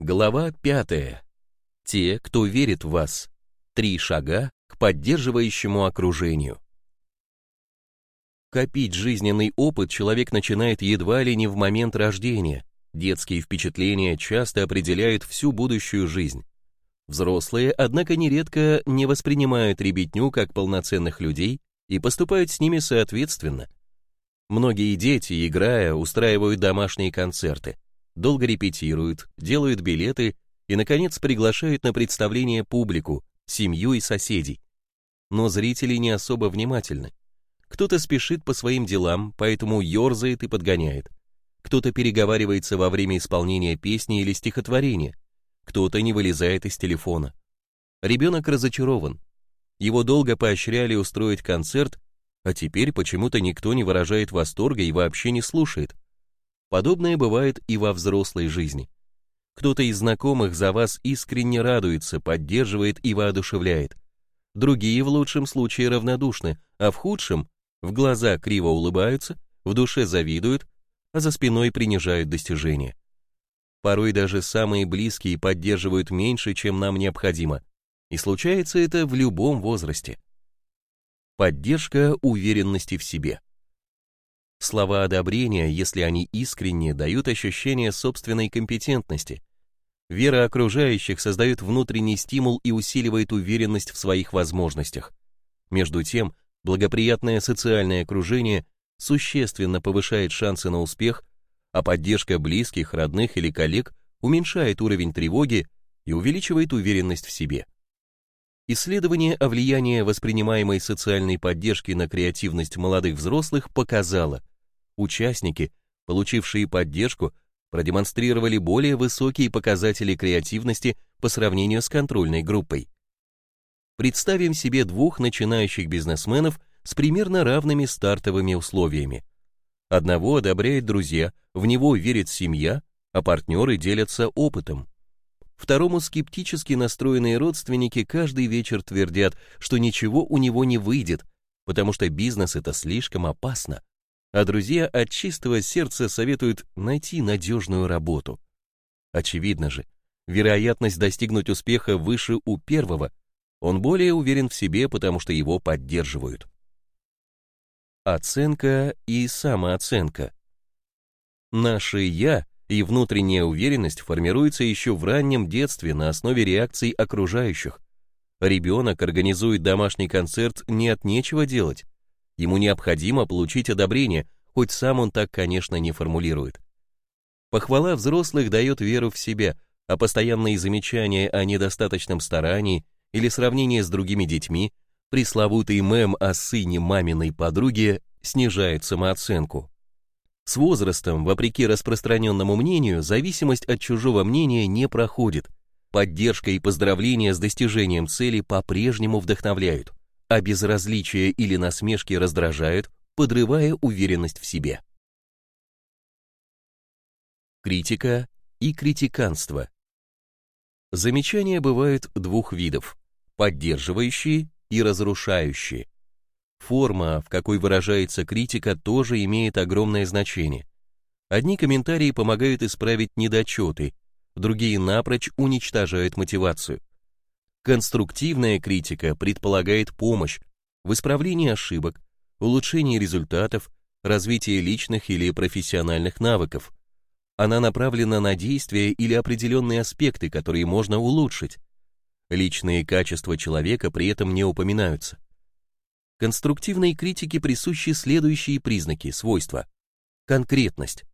Глава пятая. Те, кто верит в вас. Три шага к поддерживающему окружению. Копить жизненный опыт человек начинает едва ли не в момент рождения. Детские впечатления часто определяют всю будущую жизнь. Взрослые, однако, нередко не воспринимают ребятню как полноценных людей и поступают с ними соответственно. Многие дети, играя, устраивают домашние концерты долго репетируют, делают билеты и, наконец, приглашают на представление публику, семью и соседей. Но зрители не особо внимательны. Кто-то спешит по своим делам, поэтому ерзает и подгоняет. Кто-то переговаривается во время исполнения песни или стихотворения. Кто-то не вылезает из телефона. Ребенок разочарован. Его долго поощряли устроить концерт, а теперь почему-то никто не выражает восторга и вообще не слушает. Подобное бывает и во взрослой жизни. Кто-то из знакомых за вас искренне радуется, поддерживает и воодушевляет. Другие в лучшем случае равнодушны, а в худшем в глаза криво улыбаются, в душе завидуют, а за спиной принижают достижения. Порой даже самые близкие поддерживают меньше, чем нам необходимо, и случается это в любом возрасте. Поддержка уверенности в себе. Слова одобрения, если они искренние, дают ощущение собственной компетентности. Вера окружающих создает внутренний стимул и усиливает уверенность в своих возможностях. Между тем, благоприятное социальное окружение существенно повышает шансы на успех, а поддержка близких, родных или коллег уменьшает уровень тревоги и увеличивает уверенность в себе. Исследование о влиянии воспринимаемой социальной поддержки на креативность молодых взрослых показало, участники, получившие поддержку, продемонстрировали более высокие показатели креативности по сравнению с контрольной группой. Представим себе двух начинающих бизнесменов с примерно равными стартовыми условиями. Одного одобряют друзья, в него верит семья, а партнеры делятся опытом. Второму скептически настроенные родственники каждый вечер твердят, что ничего у него не выйдет, потому что бизнес это слишком опасно. А друзья от чистого сердца советуют найти надежную работу. Очевидно же, вероятность достигнуть успеха выше у первого, он более уверен в себе, потому что его поддерживают. Оценка и самооценка. Наше «я» и внутренняя уверенность формируется еще в раннем детстве на основе реакций окружающих. Ребенок организует домашний концерт не от нечего делать. Ему необходимо получить одобрение, хоть сам он так, конечно, не формулирует. Похвала взрослых дает веру в себя, а постоянные замечания о недостаточном старании или сравнение с другими детьми, пресловутый мем о сыне маминой подруги, снижает самооценку. С возрастом, вопреки распространенному мнению, зависимость от чужого мнения не проходит. Поддержка и поздравления с достижением цели по-прежнему вдохновляют, а безразличие или насмешки раздражают, подрывая уверенность в себе. Критика и критиканство. Замечания бывают двух видов – поддерживающие и разрушающие. Форма, в какой выражается критика, тоже имеет огромное значение. Одни комментарии помогают исправить недочеты, другие напрочь уничтожают мотивацию. Конструктивная критика предполагает помощь в исправлении ошибок, улучшении результатов, развитии личных или профессиональных навыков. Она направлена на действия или определенные аспекты, которые можно улучшить. Личные качества человека при этом не упоминаются. Конструктивной критике присущи следующие признаки, свойства. Конкретность.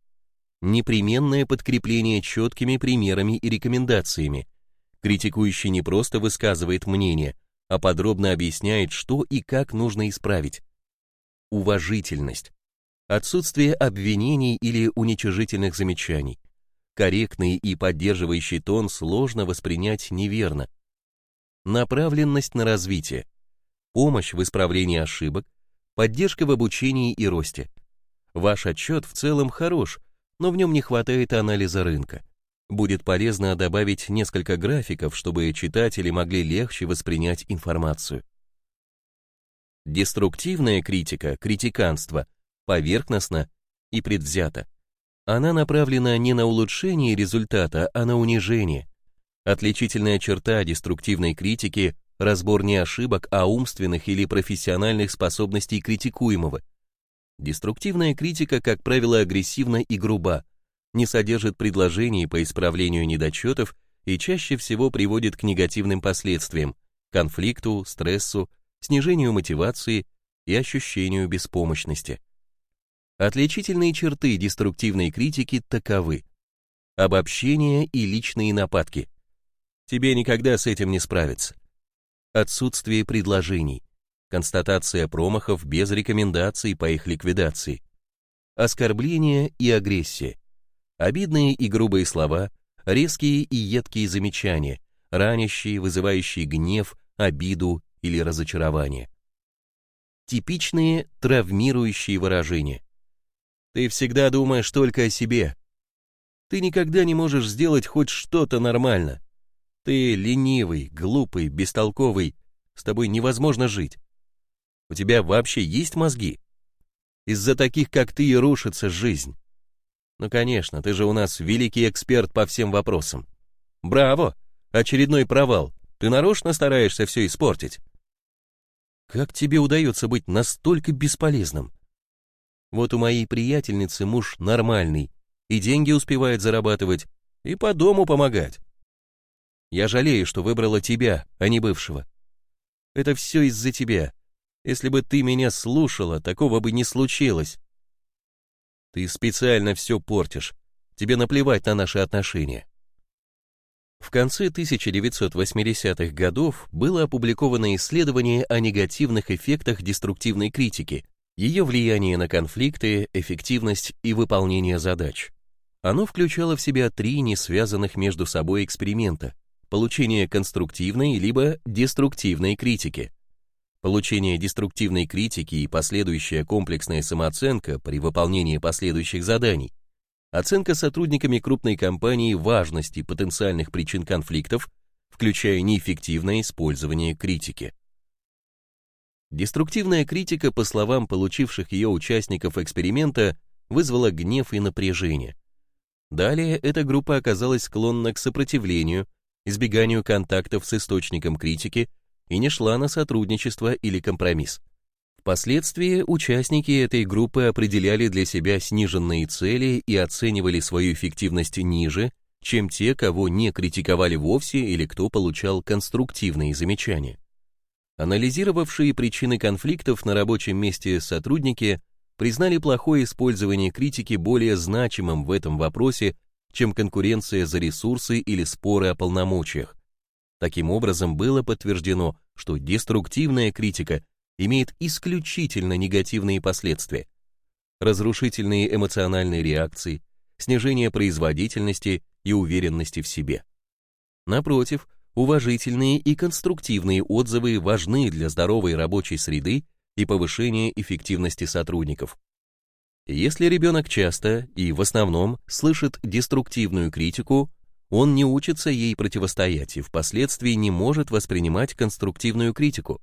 Непременное подкрепление четкими примерами и рекомендациями. Критикующий не просто высказывает мнение, а подробно объясняет, что и как нужно исправить. Уважительность. Отсутствие обвинений или уничижительных замечаний. Корректный и поддерживающий тон сложно воспринять неверно. Направленность на развитие помощь в исправлении ошибок, поддержка в обучении и росте. Ваш отчет в целом хорош, но в нем не хватает анализа рынка. Будет полезно добавить несколько графиков, чтобы читатели могли легче воспринять информацию. Деструктивная критика, критиканство, поверхностно и предвзято. Она направлена не на улучшение результата, а на унижение. Отличительная черта деструктивной критики – разбор не ошибок, а умственных или профессиональных способностей критикуемого. Деструктивная критика, как правило, агрессивна и груба, не содержит предложений по исправлению недочетов и чаще всего приводит к негативным последствиям – конфликту, стрессу, снижению мотивации и ощущению беспомощности. Отличительные черты деструктивной критики таковы. Обобщение и личные нападки. Тебе никогда с этим не справиться. Отсутствие предложений. Констатация промахов без рекомендаций по их ликвидации. Оскорбление и агрессия. Обидные и грубые слова, резкие и едкие замечания, ранящие, вызывающие гнев, обиду или разочарование. Типичные травмирующие выражения. Ты всегда думаешь только о себе. Ты никогда не можешь сделать хоть что-то нормально. Ты ленивый, глупый, бестолковый, с тобой невозможно жить. У тебя вообще есть мозги? Из-за таких, как ты, и рушится жизнь. Ну, конечно, ты же у нас великий эксперт по всем вопросам. Браво! Очередной провал. Ты нарочно стараешься все испортить. Как тебе удается быть настолько бесполезным? Вот у моей приятельницы муж нормальный, и деньги успевает зарабатывать, и по дому помогать. Я жалею, что выбрала тебя, а не бывшего. Это все из-за тебя. Если бы ты меня слушала, такого бы не случилось. Ты специально все портишь. Тебе наплевать на наши отношения. В конце 1980-х годов было опубликовано исследование о негативных эффектах деструктивной критики, ее влияние на конфликты, эффективность и выполнение задач. Оно включало в себя три несвязанных между собой эксперимента – получение конструктивной либо деструктивной критики, Получение деструктивной критики и последующая комплексная самооценка при выполнении последующих заданий. Оценка сотрудниками крупной компании важности потенциальных причин конфликтов, включая неэффективное использование критики. Деструктивная критика, по словам получивших ее участников эксперимента, вызвала гнев и напряжение. Далее эта группа оказалась склонна к сопротивлению, избеганию контактов с источником критики и не шла на сотрудничество или компромисс. Впоследствии участники этой группы определяли для себя сниженные цели и оценивали свою эффективность ниже, чем те, кого не критиковали вовсе или кто получал конструктивные замечания. Анализировавшие причины конфликтов на рабочем месте сотрудники признали плохое использование критики более значимым в этом вопросе, чем конкуренция за ресурсы или споры о полномочиях, Таким образом, было подтверждено, что деструктивная критика имеет исключительно негативные последствия. Разрушительные эмоциональные реакции, снижение производительности и уверенности в себе. Напротив, уважительные и конструктивные отзывы важны для здоровой рабочей среды и повышения эффективности сотрудников. Если ребенок часто и в основном слышит деструктивную критику, он не учится ей противостоять и впоследствии не может воспринимать конструктивную критику.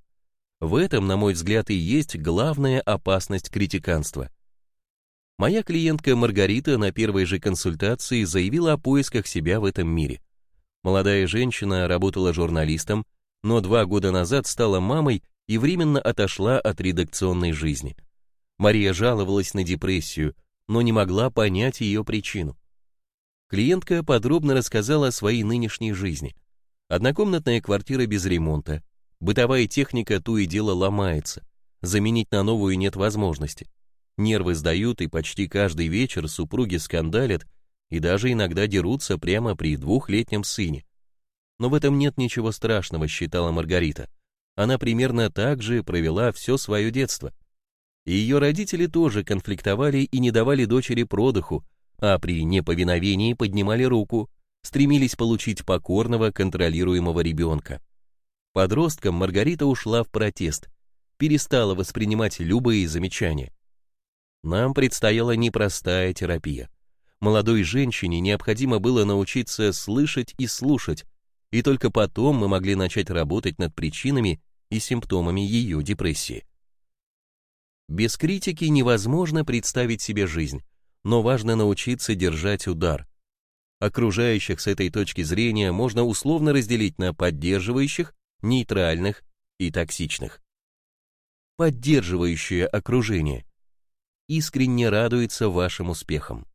В этом, на мой взгляд, и есть главная опасность критиканства. Моя клиентка Маргарита на первой же консультации заявила о поисках себя в этом мире. Молодая женщина работала журналистом, но два года назад стала мамой и временно отошла от редакционной жизни. Мария жаловалась на депрессию, но не могла понять ее причину. Клиентка подробно рассказала о своей нынешней жизни. Однокомнатная квартира без ремонта, бытовая техника то и дело ломается, заменить на новую нет возможности. Нервы сдают, и почти каждый вечер супруги скандалят и даже иногда дерутся прямо при двухлетнем сыне. Но в этом нет ничего страшного, считала Маргарита. Она примерно так же провела все свое детство. И ее родители тоже конфликтовали и не давали дочери продыху, а при неповиновении поднимали руку, стремились получить покорного, контролируемого ребенка. Подростком Маргарита ушла в протест, перестала воспринимать любые замечания. Нам предстояла непростая терапия. Молодой женщине необходимо было научиться слышать и слушать, и только потом мы могли начать работать над причинами и симптомами ее депрессии. Без критики невозможно представить себе жизнь, но важно научиться держать удар. Окружающих с этой точки зрения можно условно разделить на поддерживающих, нейтральных и токсичных. Поддерживающее окружение искренне радуется вашим успехам,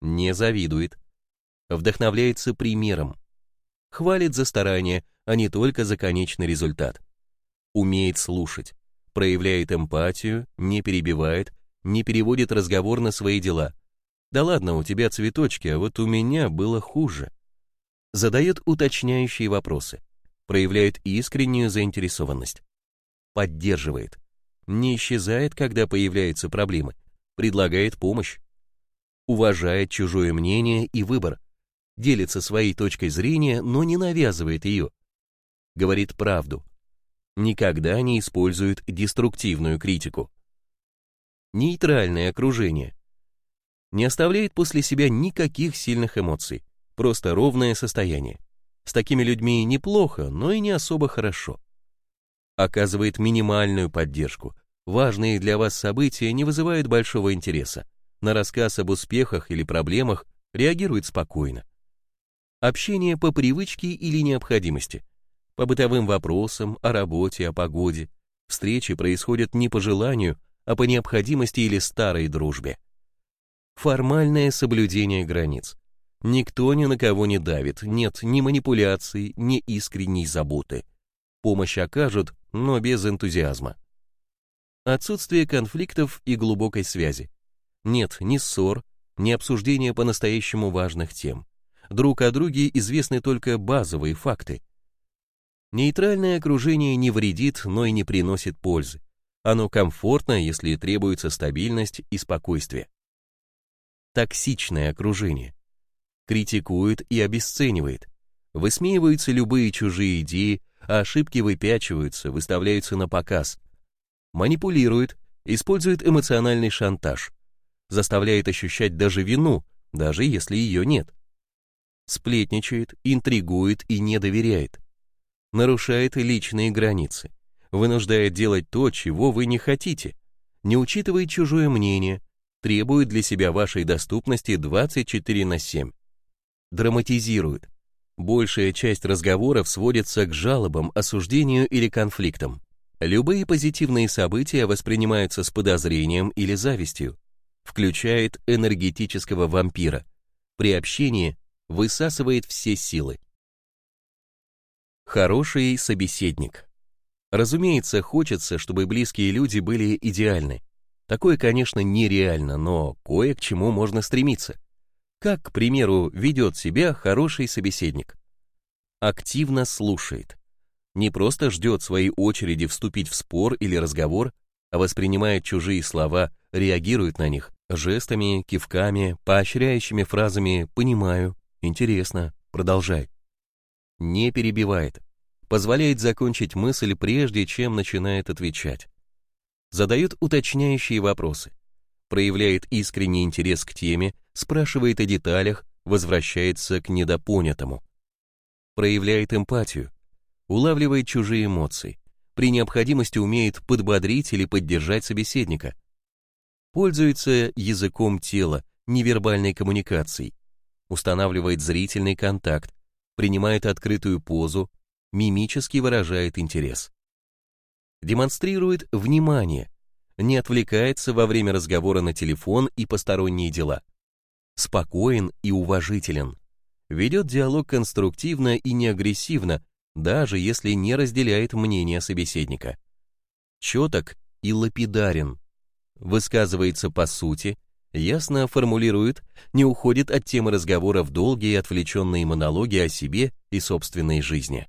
не завидует, вдохновляется примером, хвалит за старание, а не только за конечный результат, умеет слушать, проявляет эмпатию, не перебивает, не переводит разговор на свои дела. Да ладно, у тебя цветочки, а вот у меня было хуже. Задает уточняющие вопросы, проявляет искреннюю заинтересованность, поддерживает, не исчезает, когда появляются проблемы, предлагает помощь, уважает чужое мнение и выбор, делится своей точкой зрения, но не навязывает ее, говорит правду, никогда не использует деструктивную критику. Нейтральное окружение. Не оставляет после себя никаких сильных эмоций, просто ровное состояние. С такими людьми неплохо, но и не особо хорошо. Оказывает минимальную поддержку. Важные для вас события не вызывают большого интереса. На рассказ об успехах или проблемах реагирует спокойно. Общение по привычке или необходимости – по бытовым вопросам, о работе, о погоде. Встречи происходят не по желанию, а по необходимости или старой дружбе. Формальное соблюдение границ. Никто ни на кого не давит, нет ни манипуляций, ни искренней заботы. Помощь окажут, но без энтузиазма. Отсутствие конфликтов и глубокой связи. Нет ни ссор, ни обсуждения по-настоящему важных тем. Друг о друге известны только базовые факты. Нейтральное окружение не вредит, но и не приносит пользы. Оно комфортно, если требуется стабильность и спокойствие. Токсичное окружение. Критикует и обесценивает. Высмеиваются любые чужие идеи, а ошибки выпячиваются, выставляются на показ. Манипулирует, использует эмоциональный шантаж. Заставляет ощущать даже вину, даже если ее нет. Сплетничает, интригует и не доверяет нарушает личные границы, вынуждает делать то, чего вы не хотите, не учитывает чужое мнение, требует для себя вашей доступности 24 на 7. Драматизирует. Большая часть разговоров сводится к жалобам, осуждению или конфликтам. Любые позитивные события воспринимаются с подозрением или завистью. Включает энергетического вампира. При общении высасывает все силы. Хороший собеседник. Разумеется, хочется, чтобы близкие люди были идеальны. Такое, конечно, нереально, но кое к чему можно стремиться. Как, к примеру, ведет себя хороший собеседник? Активно слушает. Не просто ждет своей очереди вступить в спор или разговор, а воспринимает чужие слова, реагирует на них жестами, кивками, поощряющими фразами «понимаю», «интересно», «продолжай» не перебивает, позволяет закончить мысль прежде, чем начинает отвечать. Задает уточняющие вопросы, проявляет искренний интерес к теме, спрашивает о деталях, возвращается к недопонятому. Проявляет эмпатию, улавливает чужие эмоции, при необходимости умеет подбодрить или поддержать собеседника. Пользуется языком тела, невербальной коммуникацией, устанавливает зрительный контакт, принимает открытую позу, мимически выражает интерес. Демонстрирует внимание, не отвлекается во время разговора на телефон и посторонние дела. Спокоен и уважителен. Ведет диалог конструктивно и не агрессивно, даже если не разделяет мнение собеседника. Четок и лапидарен. Высказывается по сути, ясно формулирует, не уходит от темы разговора в долгие отвлеченные монологи о себе и собственной жизни.